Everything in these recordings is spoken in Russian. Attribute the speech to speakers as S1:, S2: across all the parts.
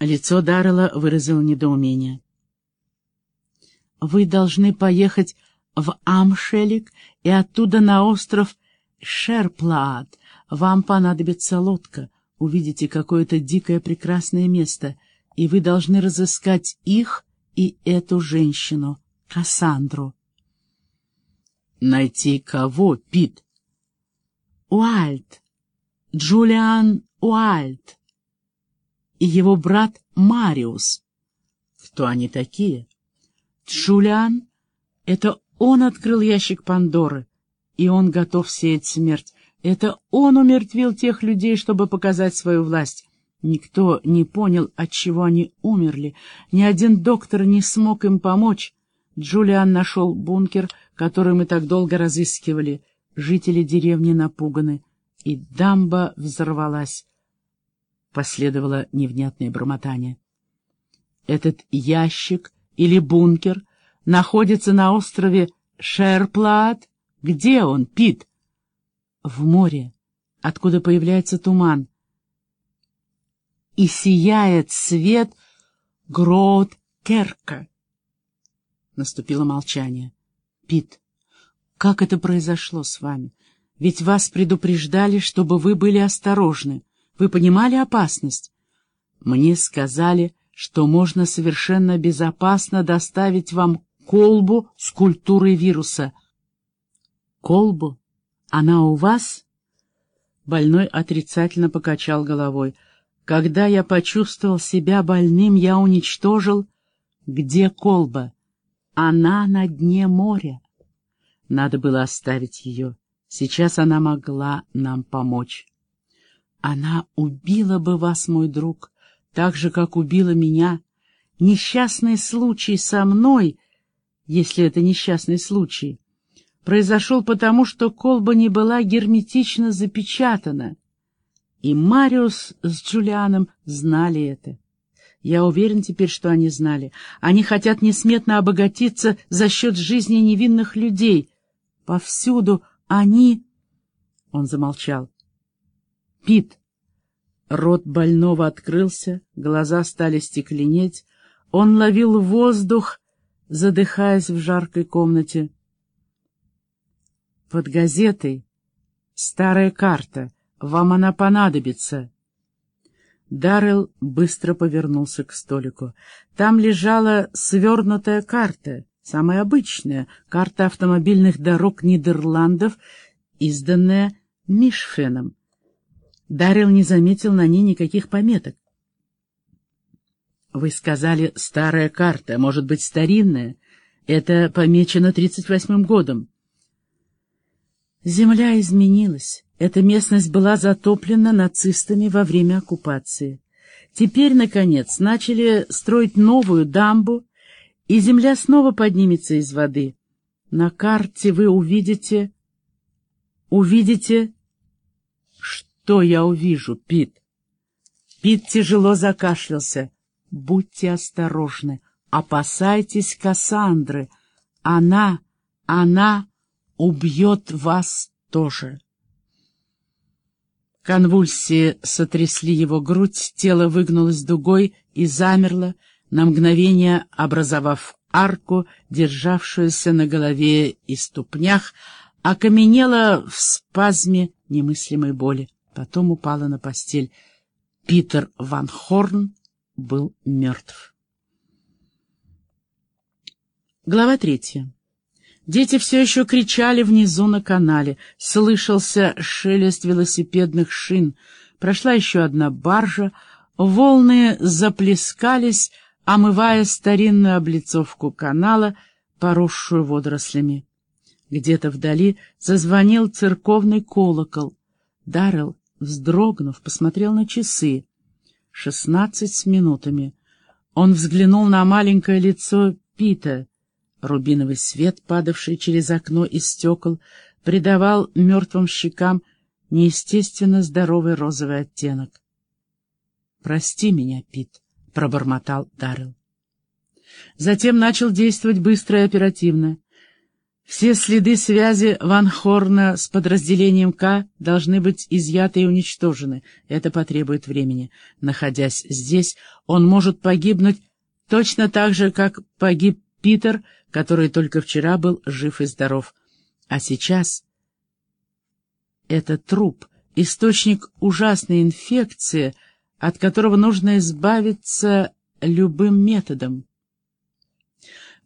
S1: Лицо Даррелла выразило недоумение. «Вы должны поехать в Амшелик и оттуда на остров Шерплаат. Вам понадобится лодка. Увидите какое-то дикое прекрасное место, и вы должны разыскать их и эту женщину, Кассандру». «Найти кого, Пит?» «Уальт. Джулиан Уальт и его брат Мариус. Кто они такие? Джулиан — это он открыл ящик Пандоры, и он готов сеять смерть. Это он умертвил тех людей, чтобы показать свою власть. Никто не понял, от чего они умерли. Ни один доктор не смог им помочь. Джулиан нашел бункер, который мы так долго разыскивали. Жители деревни напуганы, и дамба взорвалась. Последовало невнятное бормотание. Этот ящик или бункер находится на острове Шерплат. Где он, Пит? В море, откуда появляется туман. И сияет свет Гроот Керка. Наступило молчание. Пит, как это произошло с вами? Ведь вас предупреждали, чтобы вы были осторожны. Вы понимали опасность? Мне сказали, что можно совершенно безопасно доставить вам колбу с культурой вируса. Колбу? Она у вас? Больной отрицательно покачал головой. Когда я почувствовал себя больным, я уничтожил... Где колба? Она на дне моря. Надо было оставить ее. Сейчас она могла нам помочь. Она убила бы вас, мой друг, так же, как убила меня. Несчастный случай со мной, если это несчастный случай, произошел потому, что колба не была герметично запечатана. И Мариус с Джулианом знали это. Я уверен теперь, что они знали. Они хотят несметно обогатиться за счет жизни невинных людей. Повсюду они... Он замолчал. Пит. Рот больного открылся, глаза стали стекленеть. Он ловил воздух, задыхаясь в жаркой комнате. Под газетой старая карта. Вам она понадобится. Даррелл быстро повернулся к столику. Там лежала свернутая карта, самая обычная, карта автомобильных дорог Нидерландов, изданная Мишфеном. Дарил не заметил на ней никаких пометок. «Вы сказали, старая карта, может быть, старинная. Это помечено тридцать восьмым годом». Земля изменилась. Эта местность была затоплена нацистами во время оккупации. Теперь, наконец, начали строить новую дамбу, и земля снова поднимется из воды. На карте вы увидите... увидите что я увижу, Пит? Пит тяжело закашлялся. Будьте осторожны, опасайтесь Кассандры. Она, она убьет вас тоже. Конвульсии сотрясли его грудь, тело выгнулось дугой и замерло, на мгновение образовав арку, державшуюся на голове и ступнях, окаменело в спазме немыслимой боли потом упала на постель. Питер Ван Хорн был мертв. Глава третья. Дети все еще кричали внизу на канале. Слышался шелест велосипедных шин. Прошла еще одна баржа. Волны заплескались, омывая старинную облицовку канала, поросшую водорослями. Где-то вдали зазвонил церковный колокол. Даррелл вздрогнув, посмотрел на часы. Шестнадцать с минутами. Он взглянул на маленькое лицо Пита. Рубиновый свет, падавший через окно из стекол, придавал мертвым щекам неестественно здоровый розовый оттенок. «Прости меня, Пит», — пробормотал Даррелл. Затем начал действовать быстро и оперативно. Все следы связи Ван Хорна с подразделением К должны быть изъяты и уничтожены. Это потребует времени. Находясь здесь, он может погибнуть точно так же, как погиб Питер, который только вчера был жив и здоров. А сейчас это труп, источник ужасной инфекции, от которого нужно избавиться любым методом.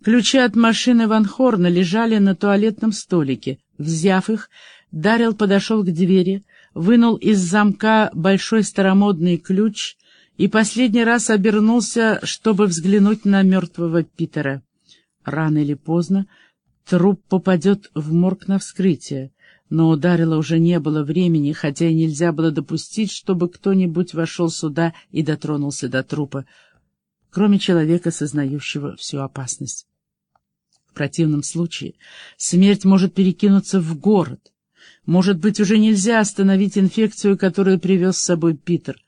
S1: Ключи от машины Ван Хорна лежали на туалетном столике. Взяв их, Дарил подошел к двери, вынул из замка большой старомодный ключ и последний раз обернулся, чтобы взглянуть на мертвого Питера. Рано или поздно труп попадет в морг на вскрытие, но у Дарила уже не было времени, хотя и нельзя было допустить, чтобы кто-нибудь вошел сюда и дотронулся до трупа, кроме человека, сознающего всю опасность. В противном случае смерть может перекинуться в город. Может быть, уже нельзя остановить инфекцию, которую привез с собой Питер.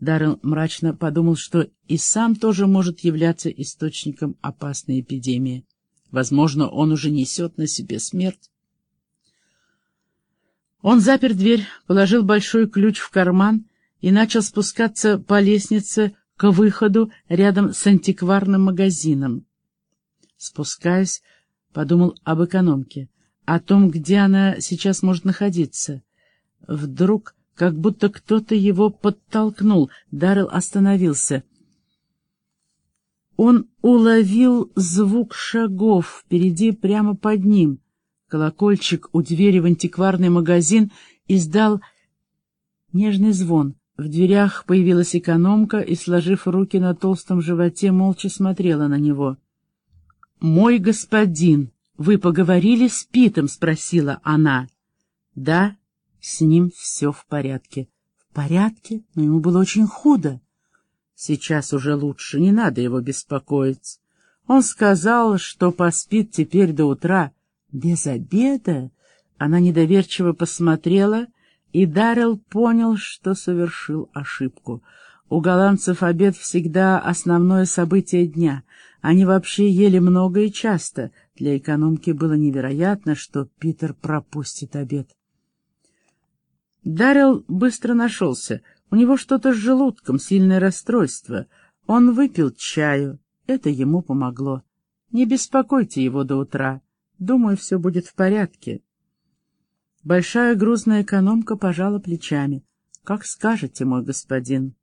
S1: Даррен мрачно подумал, что и сам тоже может являться источником опасной эпидемии. Возможно, он уже несет на себе смерть. Он запер дверь, положил большой ключ в карман и начал спускаться по лестнице к выходу рядом с антикварным магазином. Спускаясь, подумал об экономке, о том, где она сейчас может находиться. Вдруг, как будто кто-то его подтолкнул, Даррелл остановился. Он уловил звук шагов впереди прямо под ним. Колокольчик у двери в антикварный магазин издал нежный звон. В дверях появилась экономка и, сложив руки на толстом животе, молча смотрела на него. «Мой господин, вы поговорили с Питом?» — спросила она. «Да, с ним все в порядке». «В порядке? Но ему было очень худо». «Сейчас уже лучше, не надо его беспокоить. Он сказал, что поспит теперь до утра». «Без обеда?» Она недоверчиво посмотрела, и Даррелл понял, что совершил ошибку. У голландцев обед всегда основное событие дня — они вообще ели много и часто. Для экономки было невероятно, что Питер пропустит обед. Даррелл быстро нашелся. У него что-то с желудком, сильное расстройство. Он выпил чаю. Это ему помогло. Не беспокойте его до утра. Думаю, все будет в порядке. Большая грузная экономка пожала плечами. — Как скажете, мой господин.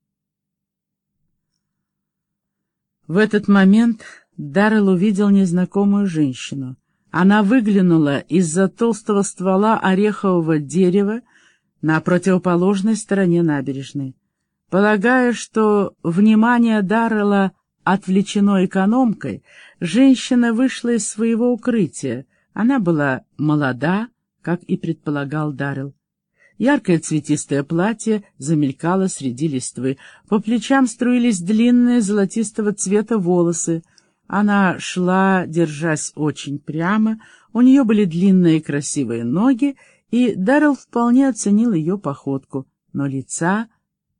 S1: В этот момент Даррелл увидел незнакомую женщину. Она выглянула из-за толстого ствола орехового дерева на противоположной стороне набережной. Полагая, что внимание Даррелла отвлечено экономкой, женщина вышла из своего укрытия. Она была молода, как и предполагал Даррелл. Яркое цветистое платье замелькало среди листвы. По плечам струились длинные золотистого цвета волосы. Она шла, держась очень прямо, у нее были длинные красивые ноги, и Даррелл вполне оценил ее походку, но лица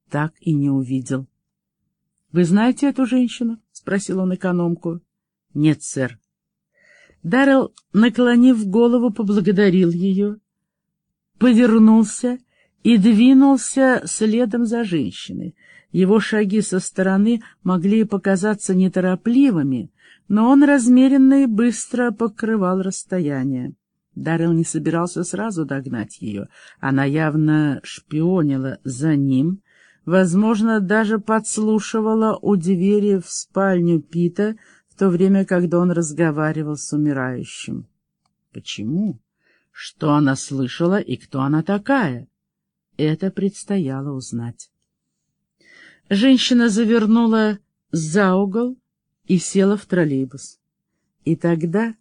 S1: так и не увидел. — Вы знаете эту женщину? — спросил он экономку. — Нет, сэр. Даррелл, наклонив голову, поблагодарил ее повернулся и двинулся следом за женщиной. Его шаги со стороны могли показаться неторопливыми, но он размеренно и быстро покрывал расстояние. Даррелл не собирался сразу догнать ее. Она явно шпионила за ним, возможно, даже подслушивала у двери в спальню Пита в то время, когда он разговаривал с умирающим. Почему? Что она слышала и кто она такая? Это предстояло узнать. Женщина завернула за угол и села в троллейбус. И тогда,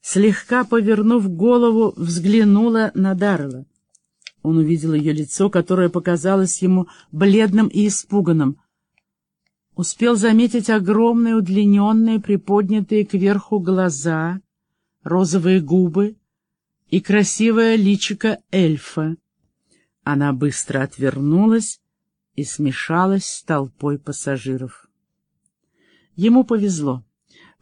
S1: слегка повернув голову, взглянула на Даррелла. Он увидел ее лицо, которое показалось ему бледным и испуганным. Успел заметить огромные, удлиненные, приподнятые кверху глаза, розовые губы, и красивое личико эльфа. Она быстро отвернулась и смешалась с толпой пассажиров. Ему повезло.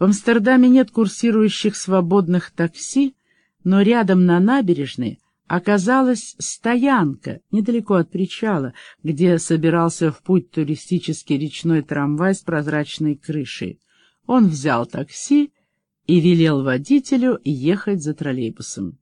S1: В Амстердаме нет курсирующих свободных такси, но рядом на набережной оказалась стоянка недалеко от причала, где собирался в путь туристический речной трамвай с прозрачной крышей. Он взял такси и велел водителю ехать за троллейбусом.